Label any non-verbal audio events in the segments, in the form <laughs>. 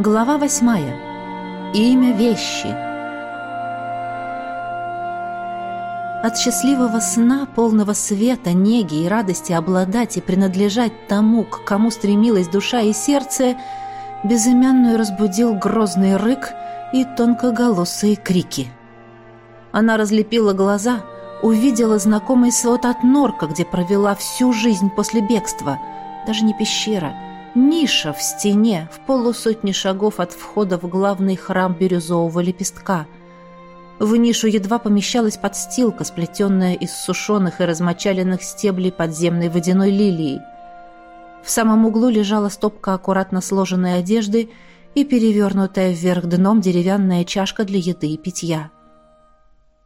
Глава восьмая. Имя вещи. От счастливого сна, полного света, неги и радости обладать и принадлежать тому, к кому стремилась душа и сердце, безымянную разбудил грозный рык и тонкоголосые крики. Она разлепила глаза, увидела знакомый свод от норка, где провела всю жизнь после бегства. Даже не пещера — Ниша в стене, в полусотни шагов от входа в главный храм бирюзового лепестка. В нишу едва помещалась подстилка, сплетенная из сушеных и размочаленных стеблей подземной водяной лилии. В самом углу лежала стопка аккуратно сложенной одежды и перевернутая вверх дном деревянная чашка для еды и питья.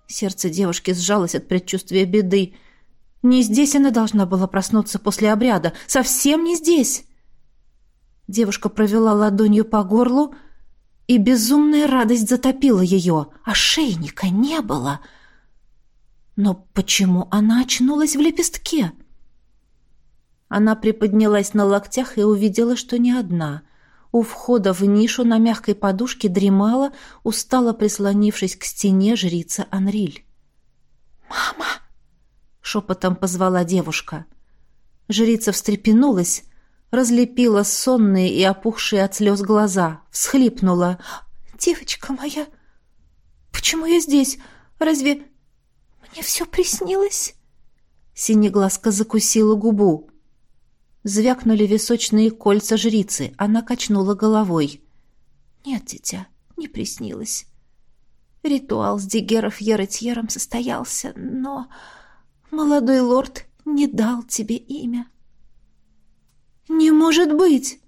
Сердце девушки сжалось от предчувствия беды. Не здесь она должна была проснуться после обряда. Совсем не здесь. Девушка провела ладонью по горлу, и безумная радость затопила ее. Ошейника не было. Но почему она очнулась в лепестке? Она приподнялась на локтях и увидела, что не одна. У входа в нишу на мягкой подушке дремала, устало прислонившись к стене жрица Анриль. «Мама!» — шепотом позвала девушка. Жрица встрепенулась, разлепила сонные и опухшие от слез глаза, всхлипнула. «Девочка моя, почему я здесь? Разве мне все приснилось?» Синеглазка закусила губу. Звякнули височные кольца жрицы. Она качнула головой. «Нет, дитя, не приснилось. Ритуал с Дигеров Еретьером состоялся, но молодой лорд не дал тебе имя. «Не может быть!»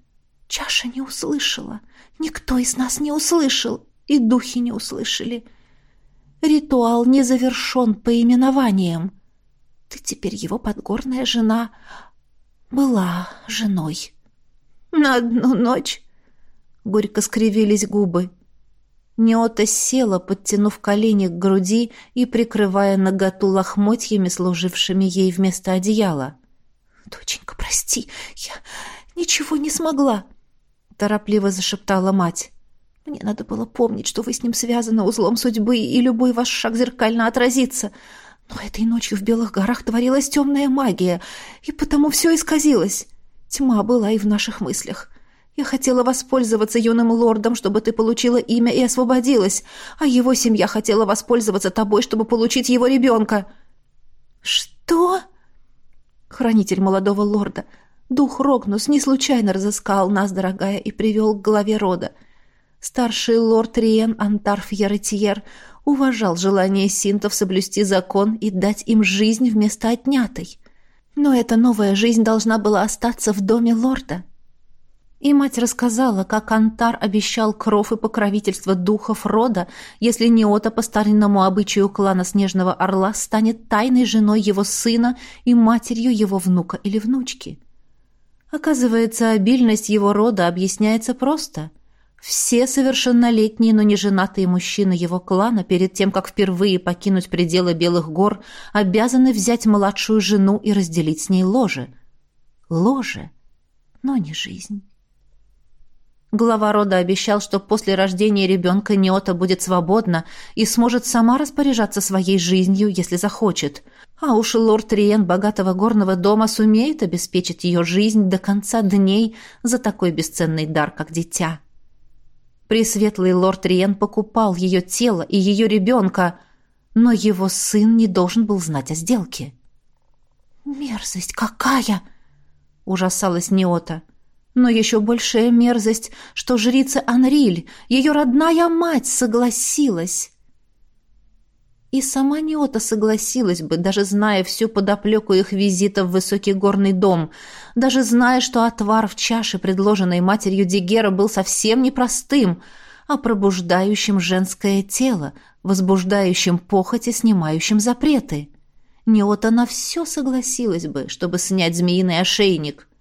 Чаша не услышала. Никто из нас не услышал, и духи не услышали. Ритуал не завершен поименованием. Ты теперь его подгорная жена. Была женой. На одну ночь. Горько скривились губы. Неота села, подтянув колени к груди и прикрывая наготу лохмотьями, служившими ей вместо одеяла. «Доченька, прости, я ничего не смогла», — торопливо зашептала мать. «Мне надо было помнить, что вы с ним связаны узлом судьбы, и любой ваш шаг зеркально отразится. Но этой ночью в Белых горах творилась темная магия, и потому все исказилось. Тьма была и в наших мыслях. Я хотела воспользоваться юным лордом, чтобы ты получила имя и освободилась, а его семья хотела воспользоваться тобой, чтобы получить его ребенка». «Что?» Хранитель молодого лорда. Дух Рогнус не случайно разыскал нас, дорогая, и привел к главе рода. Старший лорд Риен Антарф Яретьер уважал желание синтов соблюсти закон и дать им жизнь вместо отнятой. Но эта новая жизнь должна была остаться в доме лорда. И мать рассказала, как Антар обещал кров и покровительство духов рода, если Неота по старинному обычаю клана Снежного Орла станет тайной женой его сына и матерью его внука или внучки. Оказывается, обильность его рода объясняется просто. Все совершеннолетние, но не женатые мужчины его клана перед тем, как впервые покинуть пределы Белых гор, обязаны взять младшую жену и разделить с ней ложе. Ложе, но не жизнь. Глава рода обещал, что после рождения ребенка Неота будет свободна и сможет сама распоряжаться своей жизнью, если захочет. А уж лорд Риен богатого горного дома сумеет обеспечить ее жизнь до конца дней за такой бесценный дар, как дитя. Пресветлый лорд Риен покупал ее тело и ее ребенка, но его сын не должен был знать о сделке. «Мерзость какая!» — ужасалась Неота. — но еще большая мерзость, что жрица Анриль, ее родная мать, согласилась. И сама Неота согласилась бы, даже зная всю подоплеку их визита в высокий горный дом, даже зная, что отвар в чаше, предложенной матерью Дигера, был совсем непростым, а пробуждающим женское тело, возбуждающим похоть и снимающим запреты. Неота на все согласилась бы, чтобы снять змеиный ошейник —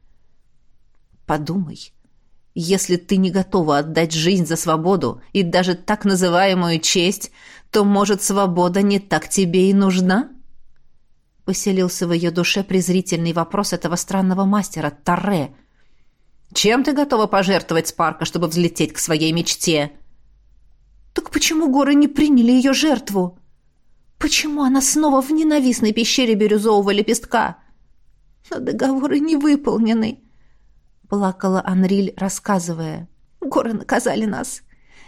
Подумай, если ты не готова отдать жизнь за свободу и даже так называемую честь, то, может, свобода не так тебе и нужна?» Поселился в ее душе презрительный вопрос этого странного мастера, Тарре. Чем ты готова пожертвовать Спарка, чтобы взлететь к своей мечте?» «Так почему горы не приняли ее жертву? Почему она снова в ненавистной пещере бирюзового лепестка?» «Но договоры не выполнены», — плакала Анриль, рассказывая. «Горы наказали нас.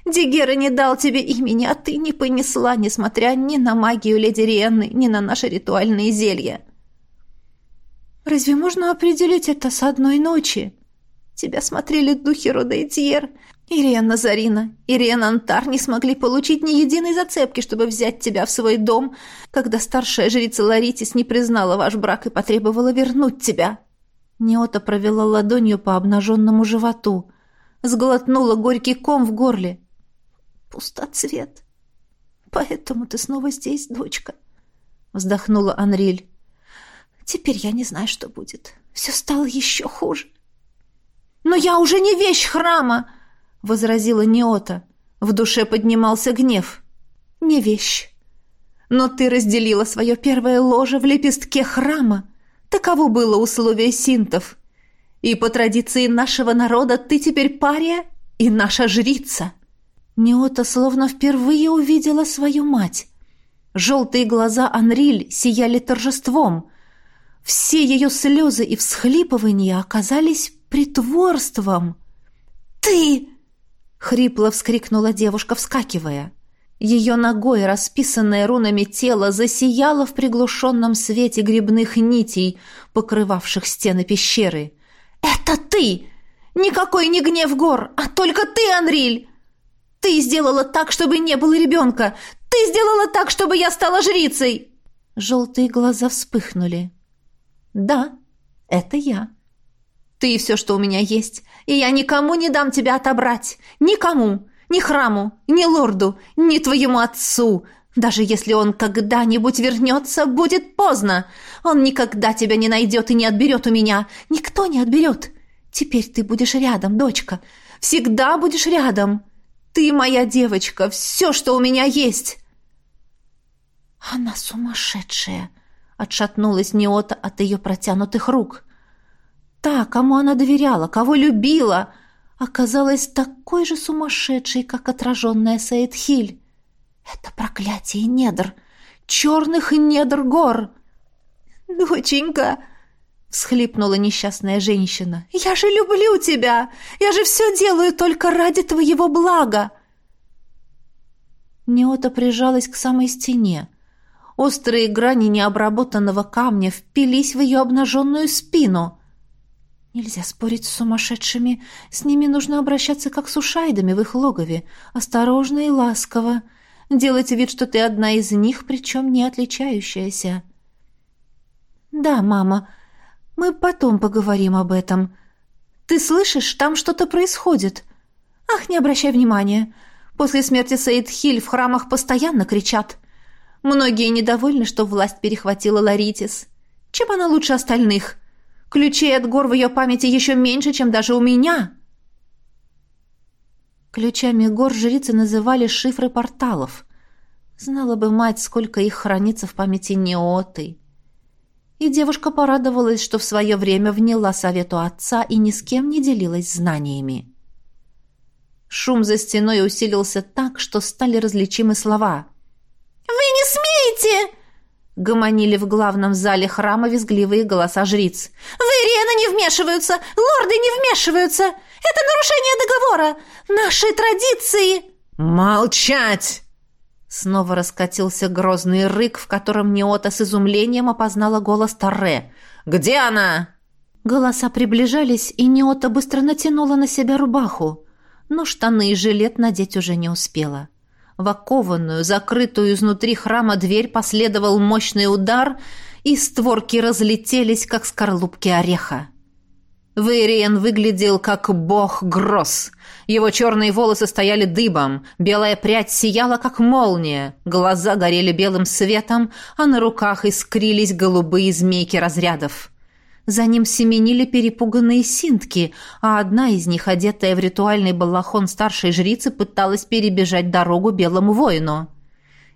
Дигера не дал тебе имени, а ты не понесла, несмотря ни на магию леди Риенны, ни на наши ритуальные зелья». «Разве можно определить это с одной ночи?» Тебя смотрели духи рода Этьер. Ириен Зарина, Ириен Антар не смогли получить ни единой зацепки, чтобы взять тебя в свой дом, когда старшая жрица Ларитис не признала ваш брак и потребовала вернуть тебя». Неота провела ладонью по обнаженному животу, сглотнула горький ком в горле. «Пустоцвет. Поэтому ты снова здесь, дочка», — вздохнула Анриль. «Теперь я не знаю, что будет. Все стало еще хуже». «Но я уже не вещь храма!» — возразила Неота. В душе поднимался гнев. «Не вещь. Но ты разделила свое первое ложе в лепестке храма. Таково было условие синтов. И по традиции нашего народа ты теперь пария и наша жрица». Неота словно впервые увидела свою мать. Желтые глаза Анриль сияли торжеством. Все ее слезы и всхлипывания оказались притворством. «Ты!» — хрипло вскрикнула девушка, вскакивая. Ее ногой, расписанное рунами тело, засияло в приглушенном свете грибных нитей, покрывавших стены пещеры. «Это ты! Никакой не гнев гор, а только ты, Анриль! Ты сделала так, чтобы не было ребенка! Ты сделала так, чтобы я стала жрицей!» Желтые глаза вспыхнули. «Да, это я». Ты все, что у меня есть, и я никому не дам тебя отобрать. Никому. Ни храму, ни лорду, ни твоему отцу. Даже если он когда-нибудь вернется, будет поздно. Он никогда тебя не найдет и не отберет у меня. Никто не отберет. Теперь ты будешь рядом, дочка. Всегда будешь рядом. Ты моя девочка, все, что у меня есть. Она сумасшедшая, отшатнулась Неота от ее протянутых рук. Та, кому она доверяла, кого любила, оказалась такой же сумасшедшей, как отраженная Саидхиль. Это проклятие недр, черных недр гор. «Доченька!» — всхлипнула несчастная женщина. «Я же люблю тебя! Я же все делаю только ради твоего блага!» Неота прижалась к самой стене. Острые грани необработанного камня впились в ее обнаженную спину. Нельзя спорить с сумасшедшими. С ними нужно обращаться как с ушайдами в их логове. Осторожно и ласково. Делать вид, что ты одна из них, причем не отличающаяся. «Да, мама, мы потом поговорим об этом. Ты слышишь, там что-то происходит. Ах, не обращай внимания. После смерти Саид Хиль в храмах постоянно кричат. Многие недовольны, что власть перехватила Ларитис. Чем она лучше остальных?» Ключей от гор в ее памяти еще меньше, чем даже у меня. Ключами гор жрицы называли шифры порталов. Знала бы мать, сколько их хранится в памяти Неоты. И девушка порадовалась, что в свое время вняла совету отца и ни с кем не делилась знаниями. Шум за стеной усилился так, что стали различимы слова. «Вы не смеете!» Гомонили в главном зале храма визгливые голоса жриц. «Вейриены не вмешиваются! Лорды не вмешиваются! Это нарушение договора! Наши традиции!» «Молчать!» Снова раскатился грозный рык, в котором Неота с изумлением опознала голос Торре. «Где она?» Голоса приближались, и Неота быстро натянула на себя рубаху, но штаны и жилет надеть уже не успела. В окованную, закрытую изнутри храма дверь последовал мощный удар, и створки разлетелись, как скорлупки ореха. Вейриен выглядел как бог гроз. Его черные волосы стояли дыбом, белая прядь сияла, как молния, глаза горели белым светом, а на руках искрились голубые змейки разрядов. За ним семенили перепуганные синтки, а одна из них, одетая в ритуальный балахон старшей жрицы, пыталась перебежать дорогу белому воину.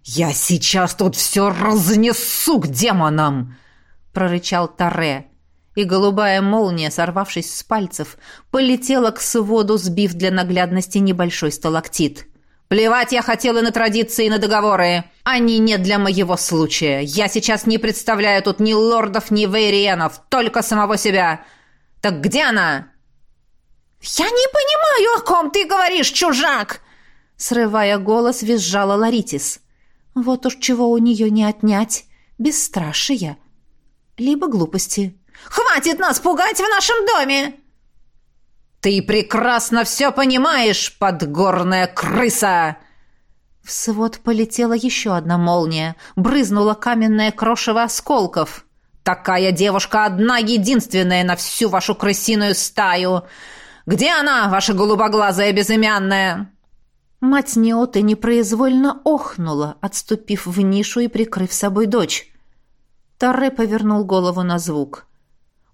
«Я сейчас тут все разнесу к демонам!» — прорычал Таре. и голубая молния, сорвавшись с пальцев, полетела к своду, сбив для наглядности небольшой сталактит. «Плевать я хотела на традиции и на договоры! Они не для моего случая! Я сейчас не представляю тут ни лордов, ни вейриенов, только самого себя! Так где она?» «Я не понимаю, о ком ты говоришь, чужак!» Срывая голос, визжала Ларитис. Вот уж чего у нее не отнять. Бесстрашие. Либо глупости. «Хватит нас пугать в нашем доме!» «Ты прекрасно все понимаешь, подгорная крыса!» В свод полетела еще одна молния. Брызнула каменное крошево осколков. «Такая девушка одна единственная на всю вашу крысиную стаю! Где она, ваша голубоглазая безымянная?» Мать Неоты непроизвольно охнула, отступив в нишу и прикрыв собой дочь. Торре повернул голову на звук.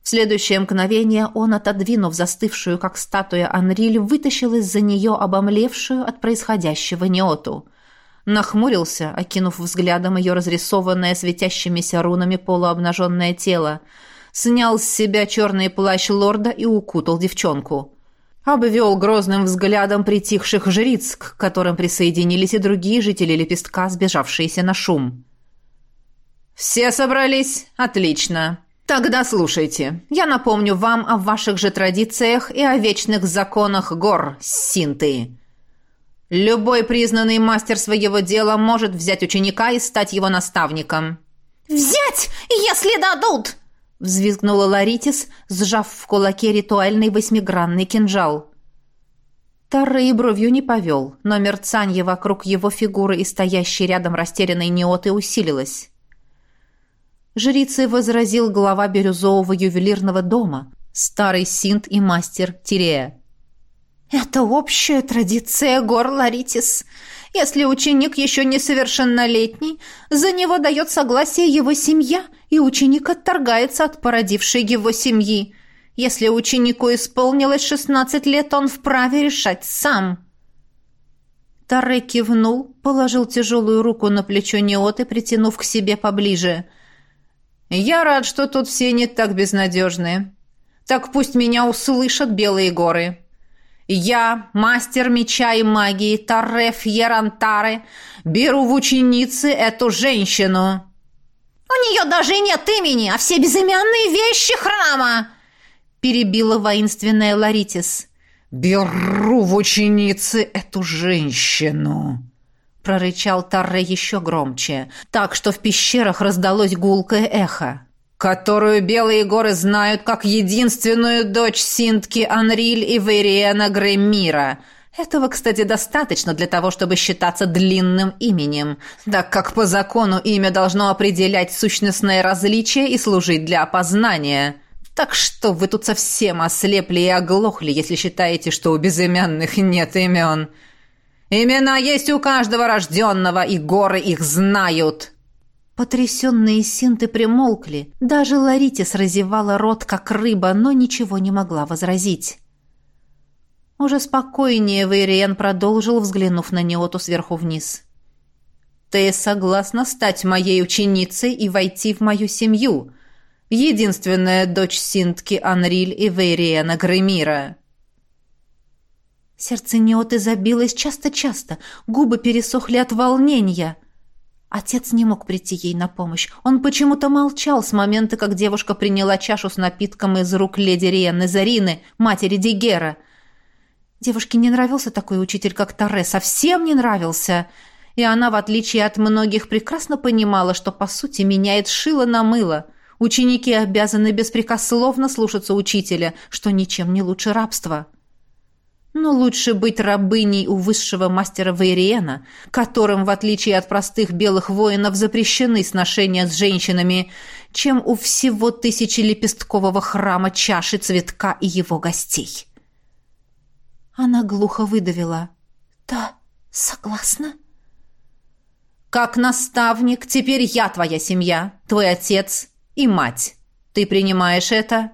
В следующее мгновение он, отодвинув застывшую, как статуя Анриль, вытащил из-за нее обомлевшую от происходящего Неоту. Нахмурился, окинув взглядом ее разрисованное светящимися рунами полуобнаженное тело. Снял с себя черный плащ лорда и укутал девчонку обвел грозным взглядом притихших жриц, к которым присоединились и другие жители лепестка, сбежавшиеся на шум. «Все собрались? Отлично. Тогда слушайте. Я напомню вам о ваших же традициях и о вечных законах гор Синты. Любой признанный мастер своего дела может взять ученика и стать его наставником». «Взять, если дадут!» взвизгнула Ларитис, сжав в кулаке ритуальный восьмигранный кинжал. Тарра и бровью не повел, но мерцанье вокруг его фигуры и стоящей рядом растерянной неоты усилилось. Жрицы возразил глава бирюзового ювелирного дома, старый синт и мастер Тирея. «Это общая традиция гор Ларитис. Если ученик еще несовершеннолетний, за него дает согласие его семья, и ученик отторгается от породившей его семьи. Если ученику исполнилось шестнадцать лет, он вправе решать сам». Таре кивнул, положил тяжелую руку на плечо Неоты, притянув к себе поближе. «Я рад, что тут все не так безнадежны. Так пусть меня услышат белые горы». Я, мастер меча и магии Тарреф Ерантаре, беру в ученицы эту женщину». «У нее даже нет имени, а все безымянные вещи храма!» перебила воинственная Ларитис. «Беру в ученицы эту женщину!» Прорычал Тарре еще громче, так что в пещерах раздалось гулкое эхо которую Белые горы знают как единственную дочь Синтки Анриль и Вериена Гремира. Этого, кстати, достаточно для того, чтобы считаться длинным именем, так как по закону имя должно определять сущностное различие и служить для опознания. Так что вы тут совсем ослепли и оглохли, если считаете, что у безымянных нет имен. Имена есть у каждого рожденного, и горы их знают». Потрясенные синты примолкли. Даже Ларитис разевала рот, как рыба, но ничего не могла возразить. Уже спокойнее Вейриен продолжил, взглянув на Неоту сверху вниз. «Ты согласна стать моей ученицей и войти в мою семью? Единственная дочь Синтки Анриль и Вейриена Гремира». Сердце Неоты забилось часто-часто, губы пересохли от волнения. Отец не мог прийти ей на помощь. Он почему-то молчал с момента, как девушка приняла чашу с напитком из рук леди Риенны Зарины, матери Дигера. Девушке не нравился такой учитель, как Торре, совсем не нравился. И она, в отличие от многих, прекрасно понимала, что, по сути, меняет шило на мыло. Ученики обязаны беспрекословно слушаться учителя, что ничем не лучше рабства. Но лучше быть рабыней у высшего мастера Вейриена, которым, в отличие от простых белых воинов, запрещены сношения с женщинами, чем у всего тысячелепесткового храма чаши цветка и его гостей. Она глухо выдавила. «Да, согласна». «Как наставник, теперь я твоя семья, твой отец и мать. Ты принимаешь это?»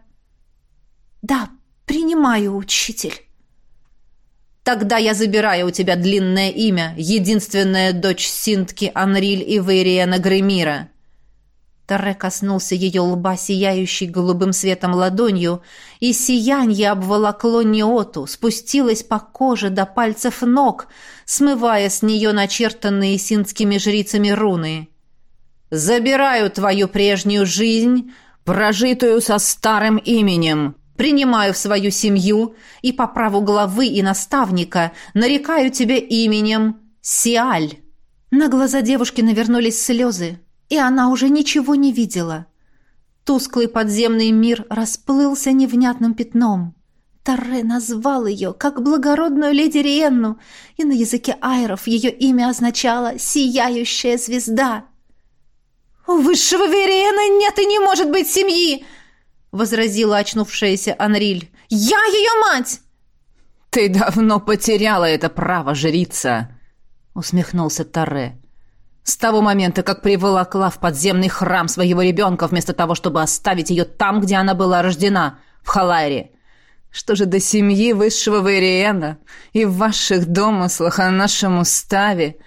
«Да, принимаю, учитель». Тогда я забираю у тебя длинное имя, единственная дочь Синтки Анриль и Вейриена Гремира». Таре коснулся ее лба, сияющей голубым светом ладонью, и сиянье обволокло Неоту, спустилось по коже до пальцев ног, смывая с нее начертанные синскими жрицами руны. «Забираю твою прежнюю жизнь, прожитую со старым именем, принимаю в свою семью и по праву главы и наставника нарекаю тебе именем Сиаль». На глаза девушки навернулись слезы и она уже ничего не видела. Тусклый подземный мир расплылся невнятным пятном. Торре назвал ее, как благородную леди Риенну, и на языке айров ее имя означало «сияющая звезда». «У высшего Вериена нет и не может быть семьи!» — возразила очнувшаяся Анриль. «Я ее мать!» «Ты давно потеряла это право, жрица!» — усмехнулся Торре. С того момента, как приволокла в подземный храм своего ребенка, вместо того, чтобы оставить ее там, где она была рождена, в Халайре. Что же до семьи высшего Вариена и в ваших домыслах о нашем уставе?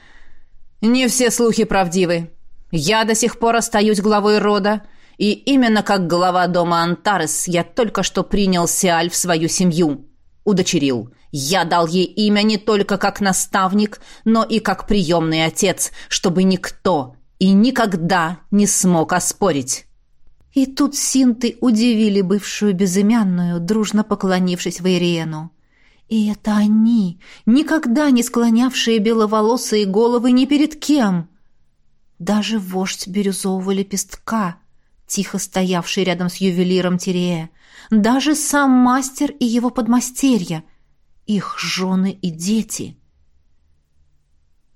Не все слухи правдивы. Я до сих пор остаюсь главой рода, и именно как глава дома Антарес я только что принял Сиаль в свою семью, удочерил – я дал ей имя не только как наставник, но и как приемный отец, чтобы никто и никогда не смог оспорить. И тут синты удивили бывшую безымянную, дружно поклонившись Вейриену. И это они, никогда не склонявшие беловолосые головы ни перед кем. Даже вождь бирюзового лепестка, тихо стоявший рядом с ювелиром Тирея, даже сам мастер и его подмастерья — их жены и дети.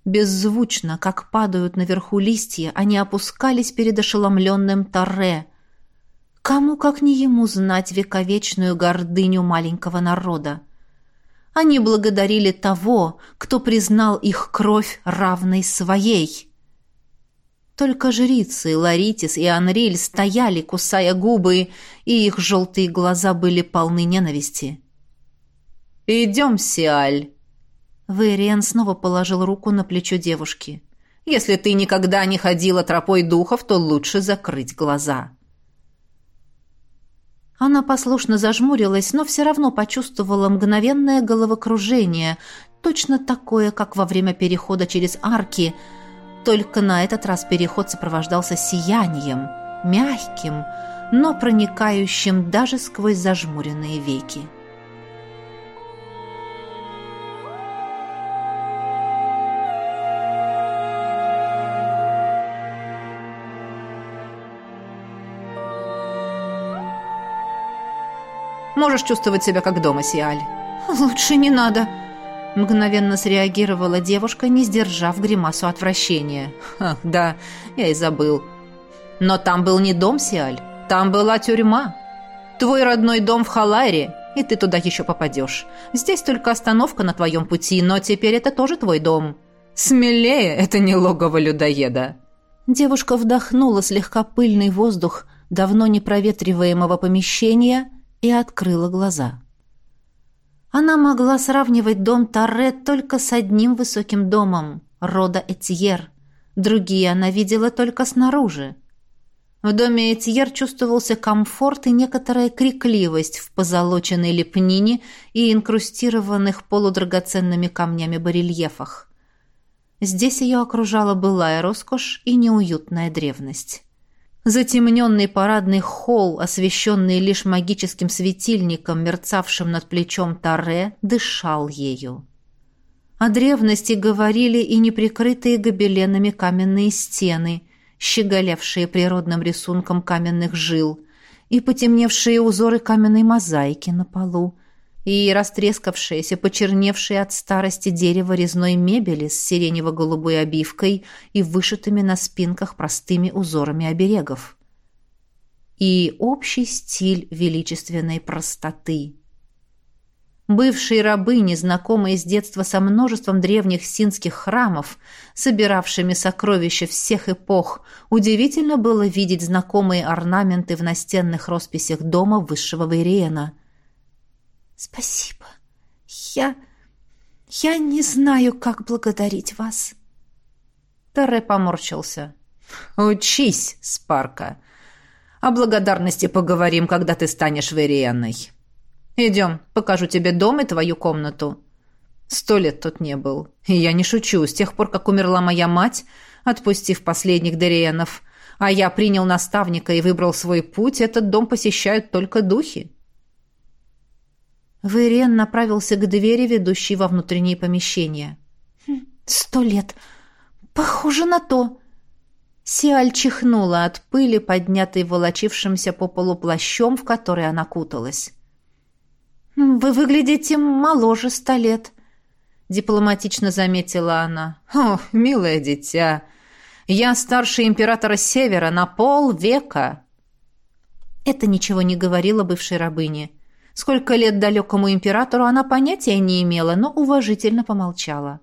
Беззвучно, как падают наверху листья, они опускались перед ошеломленным Торре. Кому, как не ему, знать вековечную гордыню маленького народа? Они благодарили того, кто признал их кровь равной своей. Только жрицы Ларитис и Анриль стояли, кусая губы, и их желтые глаза были полны ненависти. «Идем, Сиаль!» Вэриан снова положил руку на плечо девушки. «Если ты никогда не ходила тропой духов, то лучше закрыть глаза». Она послушно зажмурилась, но все равно почувствовала мгновенное головокружение, точно такое, как во время перехода через арки, только на этот раз переход сопровождался сиянием, мягким, но проникающим даже сквозь зажмуренные веки. Можешь чувствовать себя как дома, Сиаль». «Лучше не надо», — мгновенно среагировала девушка, не сдержав гримасу отвращения. «Ах, да, я и забыл. Но там был не дом, Сиаль, там была тюрьма. Твой родной дом в Халайре, и ты туда еще попадешь. Здесь только остановка на твоем пути, но теперь это тоже твой дом. Смелее, это не логово людоеда». Девушка вдохнула слегка пыльный воздух давно непроветриваемого помещения — и открыла глаза. Она могла сравнивать дом Торре только с одним высоким домом, рода Этьер. Другие она видела только снаружи. В доме Этьер чувствовался комфорт и некоторая крикливость в позолоченной лепнине и инкрустированных полудрагоценными камнями барельефах. Здесь ее окружала былая роскошь и неуютная древность. Затемненный парадный холл, освещенный лишь магическим светильником, мерцавшим над плечом Таре, дышал ею. О древности говорили и неприкрытые гобеленами каменные стены, щеголевшие природным рисунком каменных жил, и потемневшие узоры каменной мозаики на полу, и растрескавшееся, почерневшее от старости дерево резной мебели с сиренево-голубой обивкой и вышитыми на спинках простыми узорами оберегов. И общий стиль величественной простоты. Бывшие рабы, незнакомые с детства со множеством древних синских храмов, собиравшими сокровища всех эпох, удивительно было видеть знакомые орнаменты в настенных росписях дома высшего Вейриена – «Спасибо. Я... я не знаю, как благодарить вас». Терре поморщился. «Учись, Спарка. О благодарности поговорим, когда ты станешь Вериенной. Идем, покажу тебе дом и твою комнату. Сто лет тут не был. И я не шучу, с тех пор, как умерла моя мать, отпустив последних Дериенов, а я принял наставника и выбрал свой путь, этот дом посещают только духи». Верен направился к двери, ведущей во внутренние помещения. «Хм, «Сто лет! Похоже на то!» Сиаль чихнула от пыли, поднятой волочившимся по полу плащом, в который она куталась. «Вы выглядите моложе ста лет», — дипломатично заметила она. «О, милое дитя, я старше императора Севера на полвека». Это ничего не говорило бывшей рабыне. Сколько лет далекому императору она понятия не имела, но уважительно помолчала.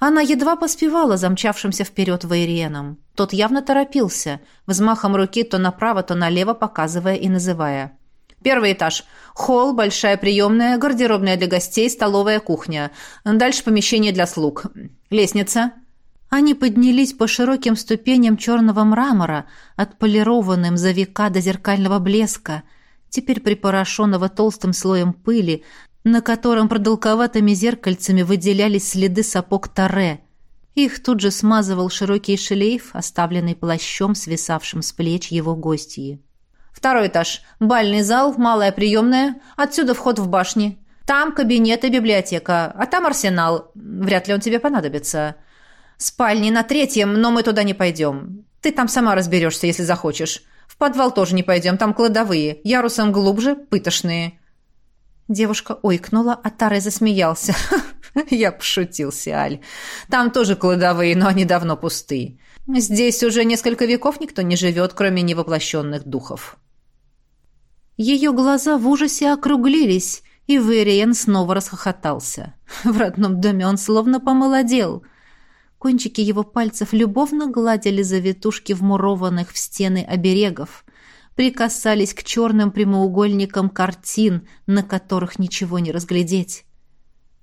Она едва поспевала замчавшимся вперед Вейриеном. Тот явно торопился, взмахом руки то направо, то налево показывая и называя. «Первый этаж. Холл, большая приемная, гардеробная для гостей, столовая, кухня. Дальше помещение для слуг. Лестница». Они поднялись по широким ступеням черного мрамора, отполированным за века до зеркального блеска – теперь припорошенного толстым слоем пыли, на котором продолговатыми зеркальцами выделялись следы сапог Таре. Их тут же смазывал широкий шлейф, оставленный плащом, свисавшим с плеч его гостьи. «Второй этаж. Бальный зал, малая приемная. Отсюда вход в башни. Там кабинет и библиотека, а там арсенал. Вряд ли он тебе понадобится. Спальни на третьем, но мы туда не пойдем. Ты там сама разберешься, если захочешь. В подвал тоже не пойдем, там кладовые. Ярусом глубже, пытошные». Девушка ойкнула, а Таре засмеялся. <laughs> «Я пошутил, Сиаль. Там тоже кладовые, но они давно пусты. Здесь уже несколько веков никто не живет, кроме невоплощенных духов». Ее глаза в ужасе округлились, и Вериен снова расхохотался. В родном доме он словно помолодел. Кончики его пальцев любовно гладили завитушки вмурованных в стены оберегов, прикасались к черным прямоугольникам картин, на которых ничего не разглядеть.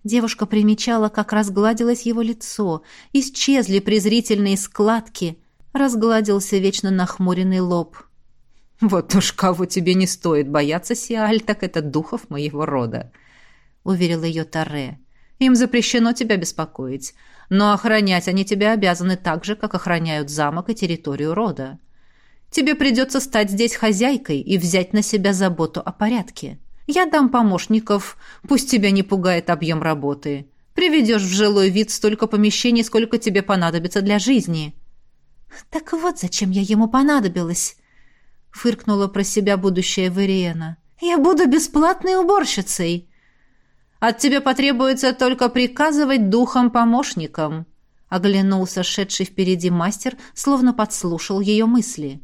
Девушка примечала, как разгладилось его лицо, исчезли презрительные складки, разгладился вечно нахмуренный лоб. «Вот уж кого тебе не стоит бояться, Сиаль, так это духов моего рода», — уверил ее Таре. «Им запрещено тебя беспокоить но охранять они тебя обязаны так же, как охраняют замок и территорию рода. Тебе придется стать здесь хозяйкой и взять на себя заботу о порядке. Я дам помощников, пусть тебя не пугает объем работы. Приведешь в жилой вид столько помещений, сколько тебе понадобится для жизни». «Так вот зачем я ему понадобилась», — фыркнула про себя будущая Вериена. «Я буду бесплатной уборщицей». От тебя потребуется только приказывать духом-помощникам», — оглянулся шедший впереди мастер, словно подслушал ее мысли.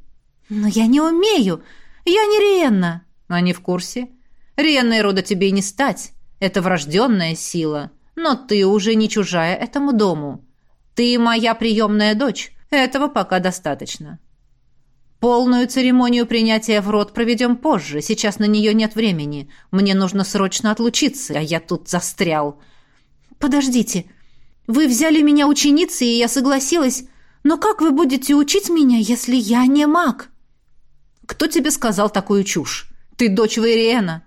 «Но я не умею! Я не Риенна!» «А в курсе? Риенной рода тебе и не стать. Это врожденная сила. Но ты уже не чужая этому дому. Ты моя приемная дочь. Этого пока достаточно. Полную церемонию принятия в рот проведем позже. Сейчас на нее нет времени. Мне нужно срочно отлучиться, а я тут застрял. Подождите. Вы взяли меня ученицей, и я согласилась. Но как вы будете учить меня, если я не маг? Кто тебе сказал такую чушь? Ты дочь Вейриэна.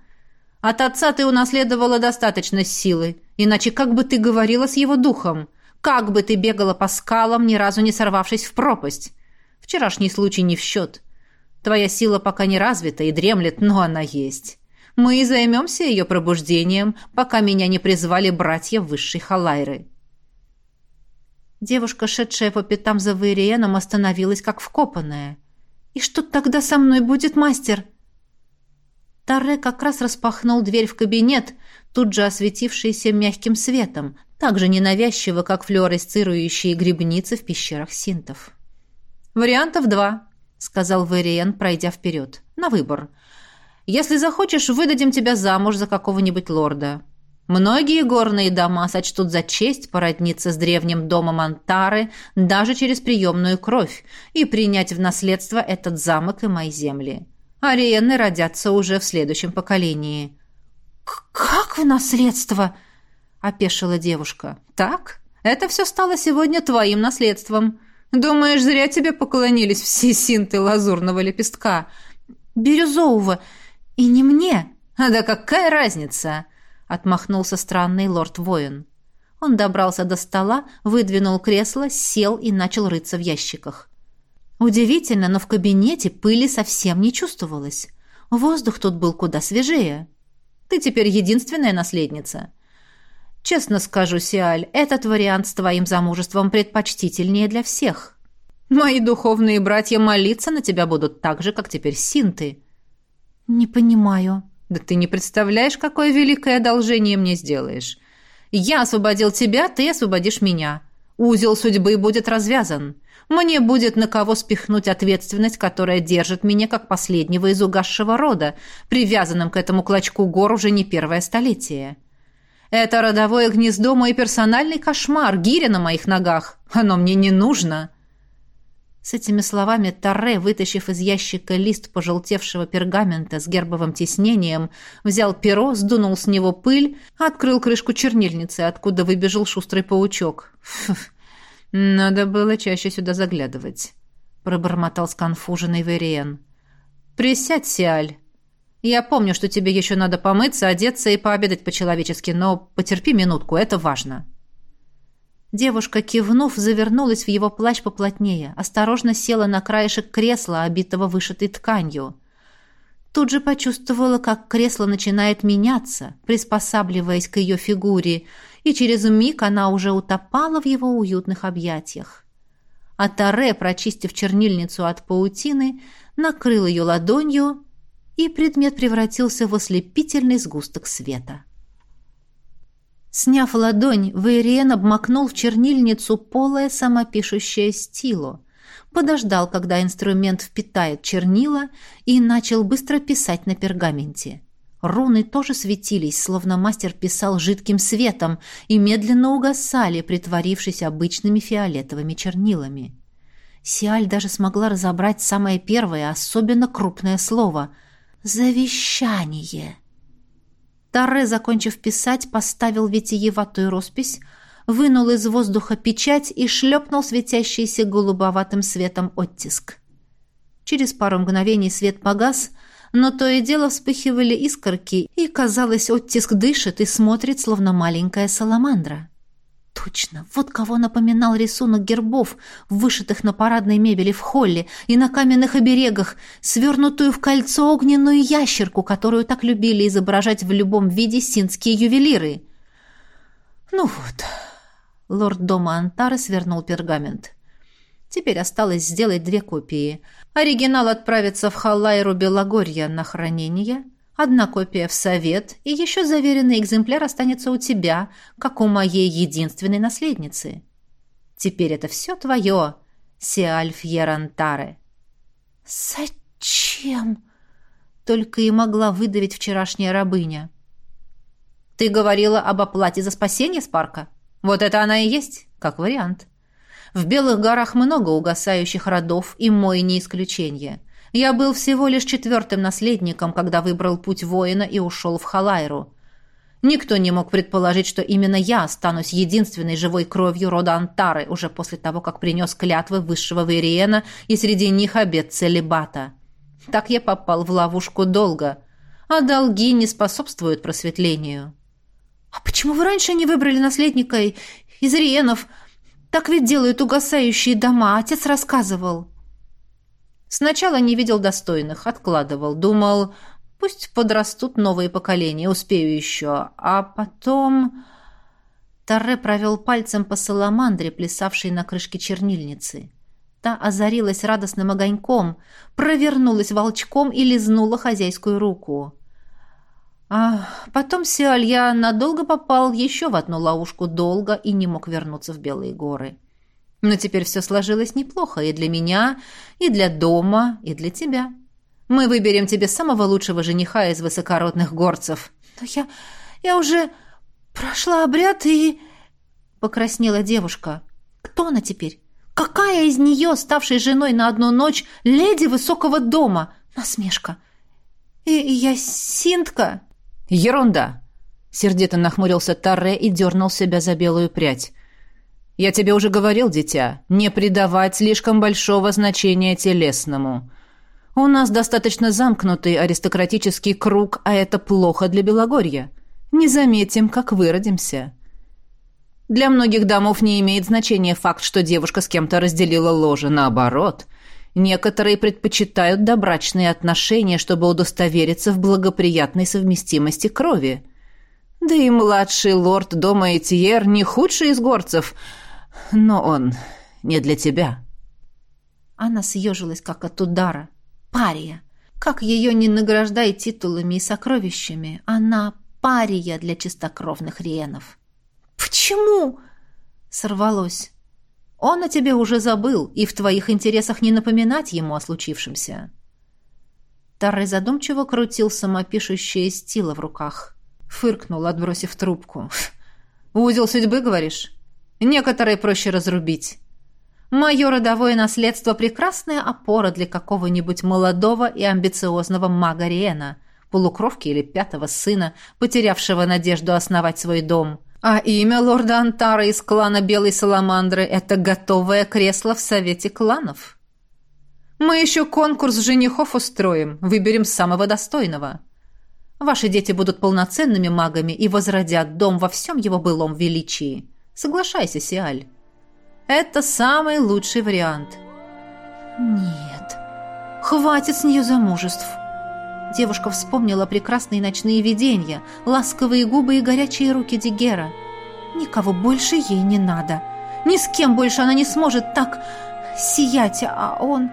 От отца ты унаследовала достаточно силы. Иначе как бы ты говорила с его духом? Как бы ты бегала по скалам, ни разу не сорвавшись в пропасть? Вчерашний случай не в счет. Твоя сила пока не развита и дремлет, но она есть. Мы и займемся ее пробуждением, пока меня не призвали братья высшей Халайры». Девушка, шедшая по пятам за Вейриеном, остановилась как вкопанная. «И что тогда со мной будет, мастер?» Таре как раз распахнул дверь в кабинет, тут же осветившийся мягким светом, так же ненавязчиво, как флюоресцирующие грибницы в пещерах синтов. «Вариантов два», — сказал Вэриен, пройдя вперед. «На выбор. Если захочешь, выдадим тебя замуж за какого-нибудь лорда. Многие горные дома сочтут за честь породниться с древним домом Антары даже через приемную кровь и принять в наследство этот замок и мои земли. Ариены родятся уже в следующем поколении». «Как в наследство?» — опешила девушка. «Так? Это все стало сегодня твоим наследством». Думаешь, зря тебе поклонились все синты лазурного лепестка? Бирюзового. И не мне. А да какая разница? Отмахнулся странный лорд-воин. Он добрался до стола, выдвинул кресло, сел и начал рыться в ящиках. Удивительно, но в кабинете пыли совсем не чувствовалось. Воздух тут был куда свежее. Ты теперь единственная наследница. Честно скажу, Сиаль, этот вариант с твоим замужеством предпочтительнее для всех. Мои духовные братья молиться на тебя будут так же, как теперь синты. Не понимаю. Да ты не представляешь, какое великое одолжение мне сделаешь. Я освободил тебя, ты освободишь меня. Узел судьбы будет развязан. Мне будет на кого спихнуть ответственность, которая держит меня как последнего из угасшего рода, привязанным к этому клочку гор уже не первое столетие. Это родовое гнездо мой персональный кошмар, гиря на моих ногах. Оно мне не нужно. С этими словами Торре, вытащив из ящика лист пожелтевшего пергамента с гербовым тиснением, взял перо, сдунул с него пыль, открыл крышку чернильницы, откуда выбежал шустрый паучок. «Надо было чаще сюда заглядывать», — пробормотал сконфуженный Вериен. «Присядь, Сиаль. Я помню, что тебе еще надо помыться, одеться и пообедать по-человечески, но потерпи минутку, это важно». Девушка, кивнув, завернулась в его плащ поплотнее, осторожно села на краешек кресла, обитого вышитой тканью. Тут же почувствовала, как кресло начинает меняться, приспосабливаясь к ее фигуре, и через миг она уже утопала в его уютных объятиях. А Таре, прочистив чернильницу от паутины, накрыл ее ладонью, и предмет превратился в ослепительный сгусток света. Сняв ладонь, Вейриен обмакнул в чернильницу полое самопишущее стило, подождал, когда инструмент впитает чернила, и начал быстро писать на пергаменте. Руны тоже светились, словно мастер писал жидким светом, и медленно угасали, притворившись обычными фиолетовыми чернилами. Сиаль даже смогла разобрать самое первое, особенно крупное слово — «завещание». Таре, закончив писать, поставил витиеватую роспись, вынул из воздуха печать и шлепнул светящийся голубоватым светом оттиск. Через пару мгновений свет погас — но то и дело вспыхивали искорки, и, казалось, оттиск дышит и смотрит, словно маленькая саламандра. Точно, вот кого напоминал рисунок гербов, вышитых на парадной мебели в холле и на каменных оберегах, свернутую в кольцо огненную ящерку, которую так любили изображать в любом виде синские ювелиры. Ну вот, лорд дома Антары свернул пергамент. Теперь осталось сделать две копии. Оригинал отправится в Халлайру Белогорья на хранение, одна копия в совет, и еще заверенный экземпляр останется у тебя, как у моей единственной наследницы. Теперь это все твое, Сиальф Ярантаре. «Зачем?» — только и могла выдавить вчерашняя рабыня. «Ты говорила об оплате за спасение Спарка? Вот это она и есть, как вариант». В Белых горах много угасающих родов, и мой не исключение. Я был всего лишь четвертым наследником, когда выбрал путь воина и ушел в Халайру. Никто не мог предположить, что именно я останусь единственной живой кровью рода Антары уже после того, как принес клятвы высшего Вериена и среди них обет целебата. Так я попал в ловушку долго, а долги не способствуют просветлению. «А почему вы раньше не выбрали наследника из Риенов?» Так ведь делают угасающие дома, отец рассказывал. Сначала не видел достойных, откладывал, думал, пусть подрастут новые поколения, успею еще. А потом... Тарре провел пальцем по саламандре, плясавшей на крышке чернильницы. Та озарилась радостным огоньком, провернулась волчком и лизнула хозяйскую руку. А потом Сиалья надолго попал еще в одну ловушку долго и не мог вернуться в Белые горы. Но теперь все сложилось неплохо и для меня, и для дома, и для тебя. Мы выберем тебе самого лучшего жениха из высокородных горцев. Но я... я уже прошла обряд и... Покраснела девушка. Кто она теперь? Какая из нее, ставшей женой на одну ночь, леди высокого дома? Насмешка. И, и я синтка. «Ерунда!» — сердито нахмурился Тарре и дернул себя за белую прядь. Я тебе уже говорил, дитя, не придавать слишком большого значения телесному. У нас достаточно замкнутый аристократический круг, а это плохо для Белогорья. Не заметим, как выродимся. Для многих домов не имеет значения факт, что девушка с кем-то разделила ложе. Наоборот, некоторые предпочитают добрачные отношения, чтобы удостовериться в благоприятной совместимости крови. Да и младший лорд дома Этьер не худший из горцев – но он не для тебя». Она съежилась, как от удара. Пария. Как ее не награждай титулами и сокровищами, она пария для чистокровных риенов. «Почему?» — сорвалось. «Он о тебе уже забыл, и в твоих интересах не напоминать ему о случившемся». Таррей задумчиво крутил самопишущее стило в руках. Фыркнул, отбросив трубку. «Узел судьбы, говоришь?» Некоторые проще разрубить. Мое родовое наследство – прекрасная опора для какого-нибудь молодого и амбициозного мага Риена, полукровки или пятого сына, потерявшего надежду основать свой дом. А имя лорда Антара из клана Белой Саламандры – это готовое кресло в Совете кланов. Мы еще конкурс женихов устроим, выберем самого достойного. Ваши дети будут полноценными магами и возродят дом во всем его былом величии. Соглашайся, Сиаль. Это самый лучший вариант. Нет. Хватит с нее замужеств. Девушка вспомнила прекрасные ночные видения, ласковые губы и горячие руки Дигера. Никого больше ей не надо. Ни с кем больше она не сможет так сиять, а он...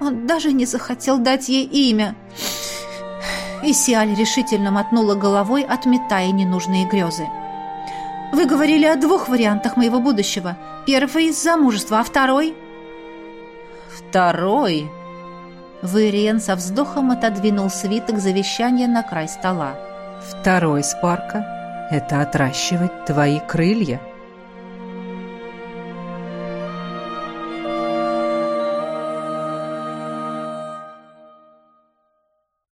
Он даже не захотел дать ей имя. И Сиаль решительно мотнула головой, отметая ненужные грезы. Вы говорили о двух вариантах моего будущего. Первый – замужество, а второй – Второй? Вэриен со вздохом отодвинул свиток завещания на край стола. Второй, Спарка – это отращивать твои крылья –